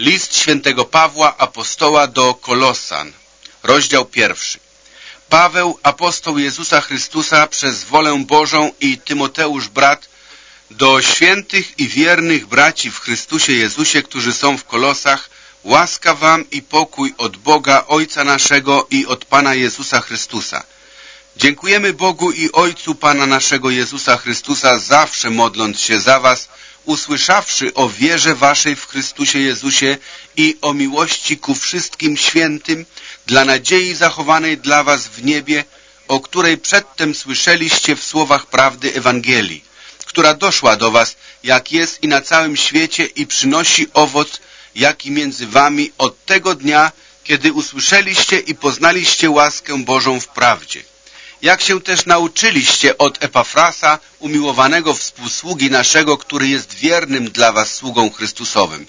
List świętego Pawła Apostoła do Kolosan, rozdział pierwszy. Paweł, apostoł Jezusa Chrystusa przez wolę Bożą i Tymoteusz brat do świętych i wiernych braci w Chrystusie Jezusie, którzy są w Kolosach, łaska wam i pokój od Boga Ojca naszego i od Pana Jezusa Chrystusa. Dziękujemy Bogu i Ojcu Pana naszego Jezusa Chrystusa, zawsze modląc się za was, usłyszawszy o wierze waszej w Chrystusie Jezusie i o miłości ku wszystkim świętym, dla nadziei zachowanej dla was w niebie, o której przedtem słyszeliście w słowach prawdy Ewangelii, która doszła do was, jak jest i na całym świecie i przynosi owoc, jaki między wami od tego dnia, kiedy usłyszeliście i poznaliście łaskę Bożą w prawdzie jak się też nauczyliście od Epafrasa, umiłowanego współsługi naszego, który jest wiernym dla was sługą Chrystusowym,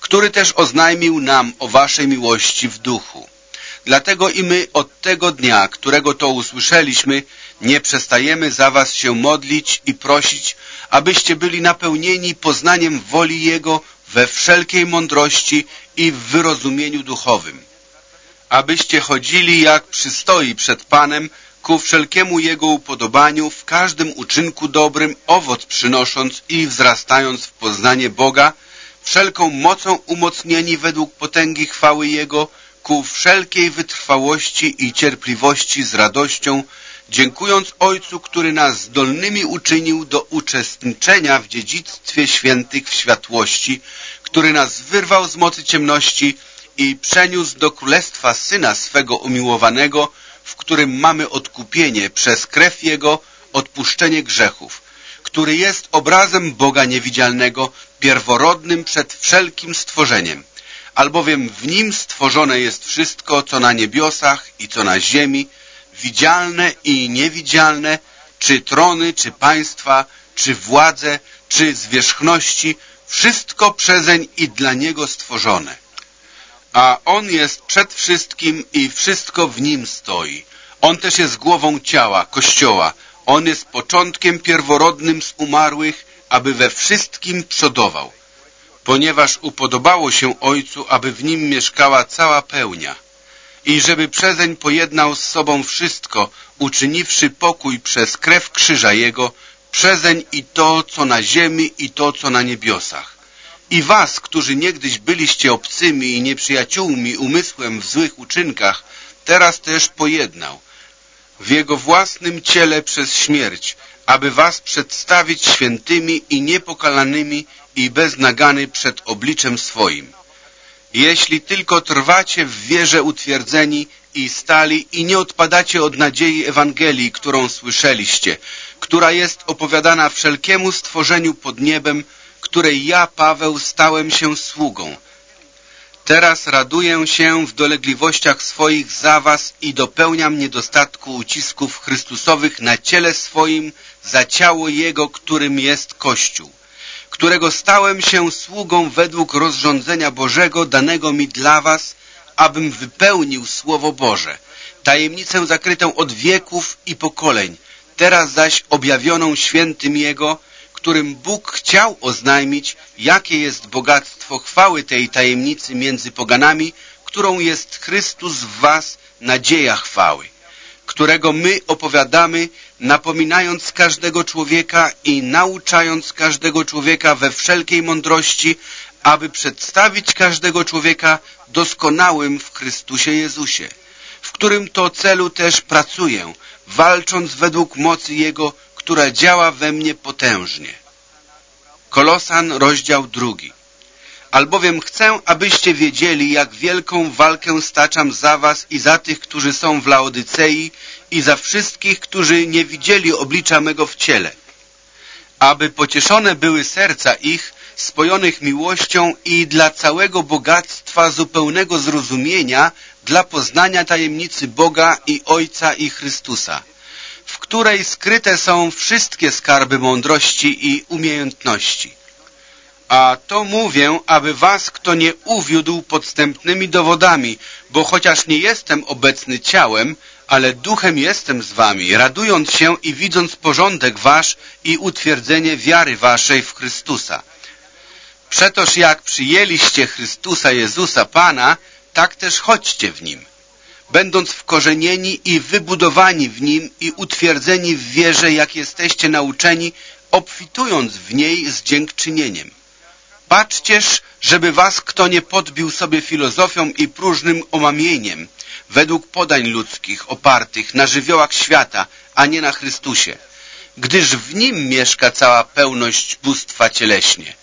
który też oznajmił nam o waszej miłości w duchu. Dlatego i my od tego dnia, którego to usłyszeliśmy, nie przestajemy za was się modlić i prosić, abyście byli napełnieni poznaniem woli Jego we wszelkiej mądrości i w wyrozumieniu duchowym. Abyście chodzili jak przystoi przed Panem, ku wszelkiemu Jego upodobaniu, w każdym uczynku dobrym, owoc przynosząc i wzrastając w poznanie Boga, wszelką mocą umocnieni według potęgi chwały Jego, ku wszelkiej wytrwałości i cierpliwości z radością, dziękując Ojcu, który nas zdolnymi uczynił do uczestniczenia w dziedzictwie świętych w światłości, który nas wyrwał z mocy ciemności i przeniósł do królestwa Syna swego umiłowanego, w którym mamy odkupienie przez krew Jego, odpuszczenie grzechów, który jest obrazem Boga niewidzialnego, pierworodnym przed wszelkim stworzeniem, albowiem w Nim stworzone jest wszystko, co na niebiosach i co na ziemi, widzialne i niewidzialne, czy trony, czy państwa, czy władze, czy zwierzchności, wszystko przezeń i dla Niego stworzone a On jest przed wszystkim i wszystko w Nim stoi. On też jest głową ciała, Kościoła. On jest początkiem pierworodnym z umarłych, aby we wszystkim przodował, ponieważ upodobało się Ojcu, aby w Nim mieszkała cała pełnia i żeby przezeń pojednał z sobą wszystko, uczyniwszy pokój przez krew krzyża Jego, przezeń i to, co na ziemi i to, co na niebiosach i was, którzy niegdyś byliście obcymi i nieprzyjaciółmi umysłem w złych uczynkach, teraz też pojednał w Jego własnym ciele przez śmierć, aby was przedstawić świętymi i niepokalanymi i bez nagany przed obliczem swoim. Jeśli tylko trwacie w wierze utwierdzeni i stali i nie odpadacie od nadziei Ewangelii, którą słyszeliście, która jest opowiadana wszelkiemu stworzeniu pod niebem, której ja, Paweł, stałem się sługą. Teraz raduję się w dolegliwościach swoich za was i dopełniam niedostatku ucisków Chrystusowych na ciele swoim za ciało Jego, którym jest Kościół, którego stałem się sługą według rozrządzenia Bożego danego mi dla was, abym wypełnił Słowo Boże, tajemnicę zakrytą od wieków i pokoleń, teraz zaś objawioną świętym Jego, którym Bóg chciał oznajmić, jakie jest bogactwo chwały tej tajemnicy między poganami, którą jest Chrystus w was, nadzieja chwały, którego my opowiadamy, napominając każdego człowieka i nauczając każdego człowieka we wszelkiej mądrości, aby przedstawić każdego człowieka doskonałym w Chrystusie Jezusie, w którym to celu też pracuję, walcząc według mocy Jego, która działa we mnie potężnie. Kolosan, rozdział drugi. Albowiem chcę, abyście wiedzieli, jak wielką walkę staczam za was i za tych, którzy są w Laodycei i za wszystkich, którzy nie widzieli oblicza mego w ciele, aby pocieszone były serca ich, spojonych miłością i dla całego bogactwa zupełnego zrozumienia, dla poznania tajemnicy Boga i Ojca i Chrystusa, której skryte są wszystkie skarby mądrości i umiejętności. A to mówię, aby was kto nie uwiódł podstępnymi dowodami, bo chociaż nie jestem obecny ciałem, ale duchem jestem z wami, radując się i widząc porządek wasz i utwierdzenie wiary waszej w Chrystusa. Przetoż jak przyjęliście Chrystusa Jezusa Pana, tak też chodźcie w Nim, będąc wkorzenieni i wybudowani w Nim i utwierdzeni w wierze, jak jesteście nauczeni, obfitując w niej z dziękczynieniem. Patrzcież, żeby was kto nie podbił sobie filozofią i próżnym omamieniem, według podań ludzkich opartych na żywiołach świata, a nie na Chrystusie, gdyż w Nim mieszka cała pełność bóstwa cieleśnie.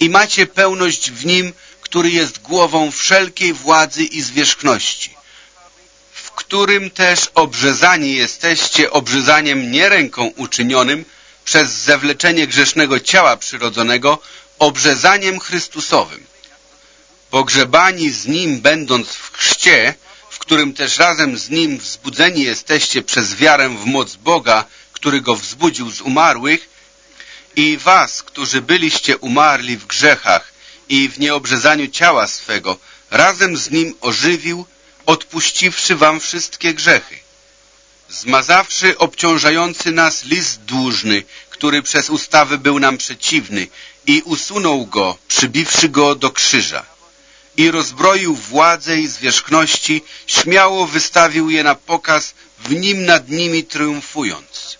I macie pełność w Nim, który jest głową wszelkiej władzy i zwierzchności, którym też obrzezani jesteście obrzezaniem nie ręką uczynionym przez zewleczenie grzesznego ciała przyrodzonego, obrzezaniem Chrystusowym. Pogrzebani z Nim będąc w chrzcie, w którym też razem z Nim wzbudzeni jesteście przez wiarę w moc Boga, który Go wzbudził z umarłych, i was, którzy byliście umarli w grzechach i w nieobrzezaniu ciała swego, razem z Nim ożywił, odpuściwszy wam wszystkie grzechy. Zmazawszy obciążający nas list dłużny, który przez ustawy był nam przeciwny i usunął go, przybiwszy go do krzyża. I rozbroił władzę i zwierzchności, śmiało wystawił je na pokaz, w nim nad nimi triumfując.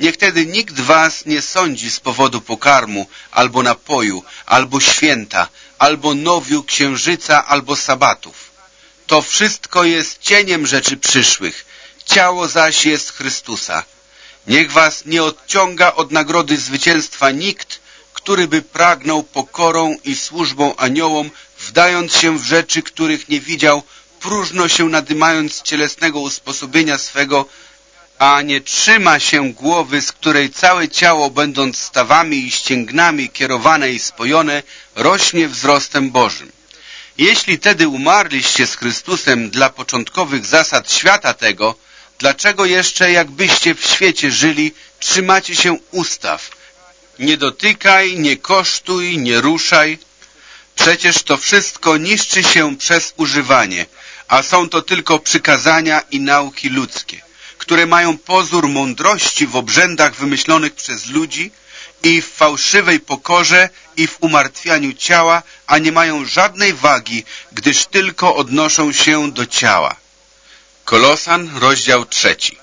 Niech tedy nikt was nie sądzi z powodu pokarmu, albo napoju, albo święta, albo nowiu księżyca, albo sabatów. To wszystko jest cieniem rzeczy przyszłych, ciało zaś jest Chrystusa. Niech was nie odciąga od nagrody zwycięstwa nikt, który by pragnął pokorą i służbą aniołom, wdając się w rzeczy, których nie widział, próżno się nadymając cielesnego usposobienia swego, a nie trzyma się głowy, z której całe ciało, będąc stawami i ścięgnami kierowane i spojone, rośnie wzrostem Bożym. Jeśli tedy umarliście z Chrystusem dla początkowych zasad świata tego, dlaczego jeszcze jakbyście w świecie żyli, trzymacie się ustaw, nie dotykaj, nie kosztuj, nie ruszaj. Przecież to wszystko niszczy się przez używanie, a są to tylko przykazania i nauki ludzkie, które mają pozór mądrości w obrzędach wymyślonych przez ludzi i w fałszywej pokorze i w umartwianiu ciała, a nie mają żadnej wagi, gdyż tylko odnoszą się do ciała. Kolosan, rozdział trzeci.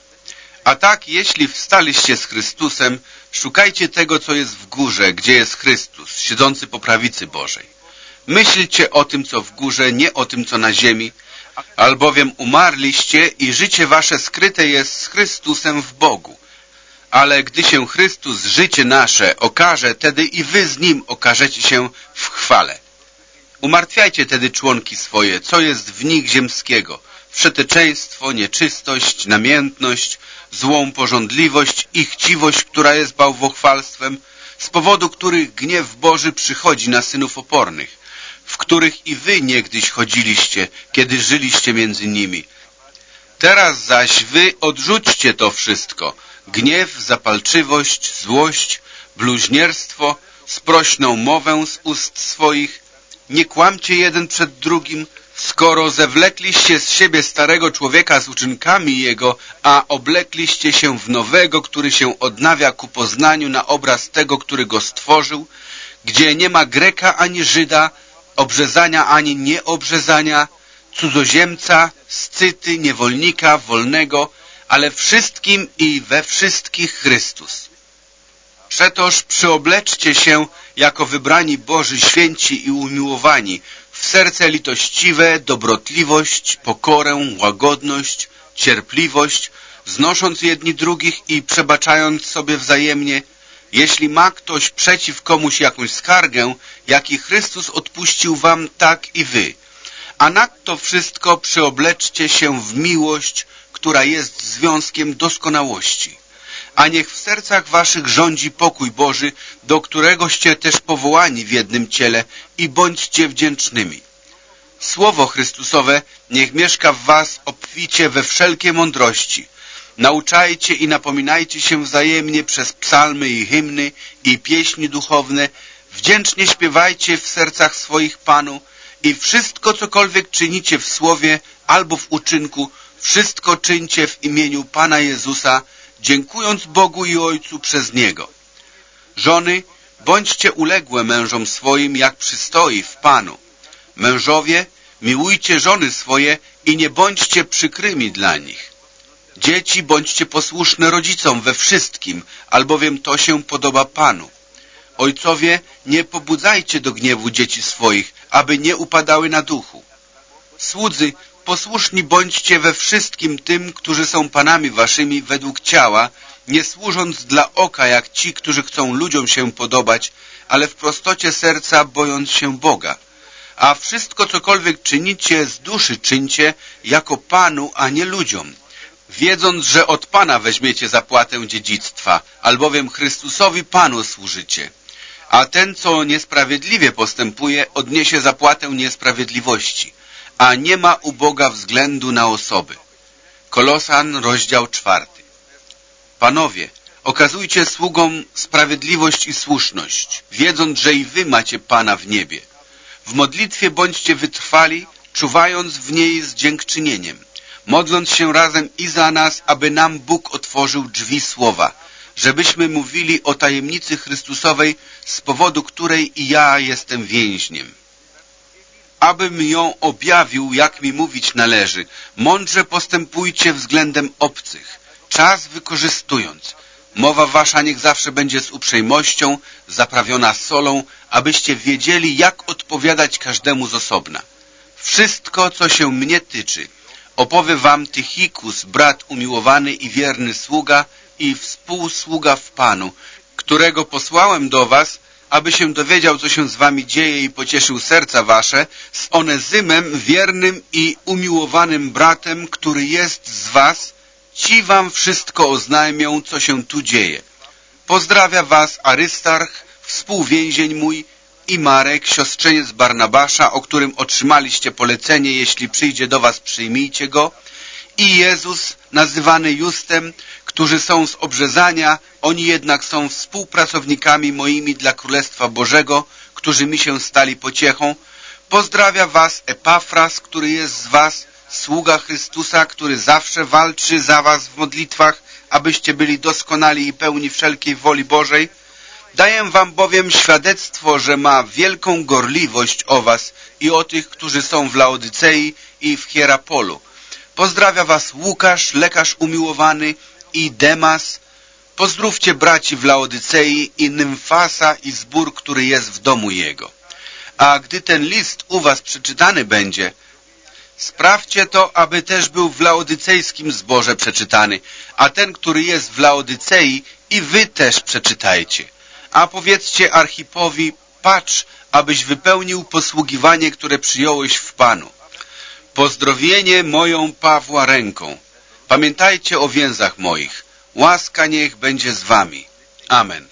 A tak, jeśli wstaliście z Chrystusem, Szukajcie tego, co jest w górze, gdzie jest Chrystus, siedzący po prawicy Bożej. Myślcie o tym, co w górze, nie o tym, co na ziemi, albowiem umarliście i życie wasze skryte jest z Chrystusem w Bogu. Ale gdy się Chrystus, życie nasze, okaże, tedy i wy z Nim okażecie się w chwale. Umartwiajcie tedy członki swoje, co jest w nich ziemskiego, wszeteczeństwo, nieczystość, namiętność, złą pożądliwość i chciwość, która jest bałwochwalstwem, z powodu których gniew Boży przychodzi na synów opornych, których i wy niegdyś chodziliście, kiedy żyliście między nimi. Teraz zaś wy odrzućcie to wszystko, gniew, zapalczywość, złość, bluźnierstwo, sprośną mowę z ust swoich, nie kłamcie jeden przed drugim, Skoro zewlekliście z siebie starego człowieka z uczynkami jego, a oblekliście się w nowego, który się odnawia ku poznaniu na obraz tego, który go stworzył, gdzie nie ma Greka ani Żyda, obrzezania ani nieobrzezania, cudzoziemca, scyty, niewolnika, wolnego, ale wszystkim i we wszystkich Chrystus. Przetoż przyobleczcie się jako wybrani Boży święci i umiłowani, w serce litościwe, dobrotliwość, pokorę, łagodność, cierpliwość, znosząc jedni drugich i przebaczając sobie wzajemnie, jeśli ma ktoś przeciw komuś jakąś skargę, jaki Chrystus odpuścił wam, tak i wy. A nadto wszystko przyobleczcie się w miłość, która jest związkiem doskonałości a niech w sercach waszych rządzi pokój Boży, do któregoście też powołani w jednym ciele i bądźcie wdzięcznymi. Słowo Chrystusowe niech mieszka w was obficie we wszelkie mądrości. Nauczajcie i napominajcie się wzajemnie przez psalmy i hymny i pieśni duchowne. Wdzięcznie śpiewajcie w sercach swoich Panu i wszystko, cokolwiek czynicie w słowie albo w uczynku, wszystko czyńcie w imieniu Pana Jezusa, dziękując Bogu i Ojcu przez Niego. Żony, Bądźcie uległe mężom swoim, jak przystoi w Panu. Mężowie, miłujcie żony swoje i nie bądźcie przykrymi dla nich. Dzieci, bądźcie posłuszne rodzicom we wszystkim, albowiem to się podoba Panu. Ojcowie, nie pobudzajcie do gniewu dzieci swoich, aby nie upadały na duchu. Słudzy, posłuszni bądźcie we wszystkim tym, którzy są panami waszymi według ciała, nie służąc dla oka jak ci, którzy chcą ludziom się podobać, ale w prostocie serca bojąc się Boga. A wszystko cokolwiek czynicie z duszy czyńcie jako Panu, a nie ludziom, wiedząc, że od Pana weźmiecie zapłatę dziedzictwa, albowiem Chrystusowi Panu służycie. A ten, co niesprawiedliwie postępuje, odniesie zapłatę niesprawiedliwości, a nie ma u Boga względu na osoby. Kolosan, rozdział czwarty. Panowie, okazujcie sługom sprawiedliwość i słuszność, wiedząc, że i wy macie Pana w niebie. W modlitwie bądźcie wytrwali, czuwając w niej z dziękczynieniem, modląc się razem i za nas, aby nam Bóg otworzył drzwi słowa, żebyśmy mówili o tajemnicy Chrystusowej, z powodu której i ja jestem więźniem. Abym ją objawił, jak mi mówić należy, mądrze postępujcie względem obcych, czas wykorzystując. Mowa wasza niech zawsze będzie z uprzejmością, zaprawiona solą, abyście wiedzieli, jak odpowiadać każdemu z osobna. Wszystko, co się mnie tyczy, opowie wam Tychikus, brat umiłowany i wierny sługa i współsługa w Panu, którego posłałem do was, aby się dowiedział, co się z wami dzieje i pocieszył serca wasze, z Onezymem, wiernym i umiłowanym bratem, który jest z was, ci wam wszystko oznajmią, co się tu dzieje. Pozdrawia was Arystarch, współwięzień mój i Marek, siostrzeniec Barnabasza, o którym otrzymaliście polecenie, jeśli przyjdzie do was, przyjmijcie go, i Jezus, nazywany Justem, którzy są z obrzezania, oni jednak są współpracownikami moimi dla Królestwa Bożego, którzy mi się stali pociechą. Pozdrawia was Epafras, który jest z was, sługa Chrystusa, który zawsze walczy za was w modlitwach, abyście byli doskonali i pełni wszelkiej woli Bożej. Daję wam bowiem świadectwo, że ma wielką gorliwość o was i o tych, którzy są w Laodycei i w Hierapolu. Pozdrawia was Łukasz, lekarz umiłowany i Demas. Pozdrówcie braci w Laodycei i Nymfasa i zbór, który jest w domu jego. A gdy ten list u was przeczytany będzie, sprawdźcie to, aby też był w laodycejskim zborze przeczytany, a ten, który jest w Laodycei i wy też przeczytajcie. A powiedzcie Archipowi, patrz, abyś wypełnił posługiwanie, które przyjąłeś w Panu. Pozdrowienie moją Pawła ręką. Pamiętajcie o więzach moich. Łaska niech będzie z wami. Amen.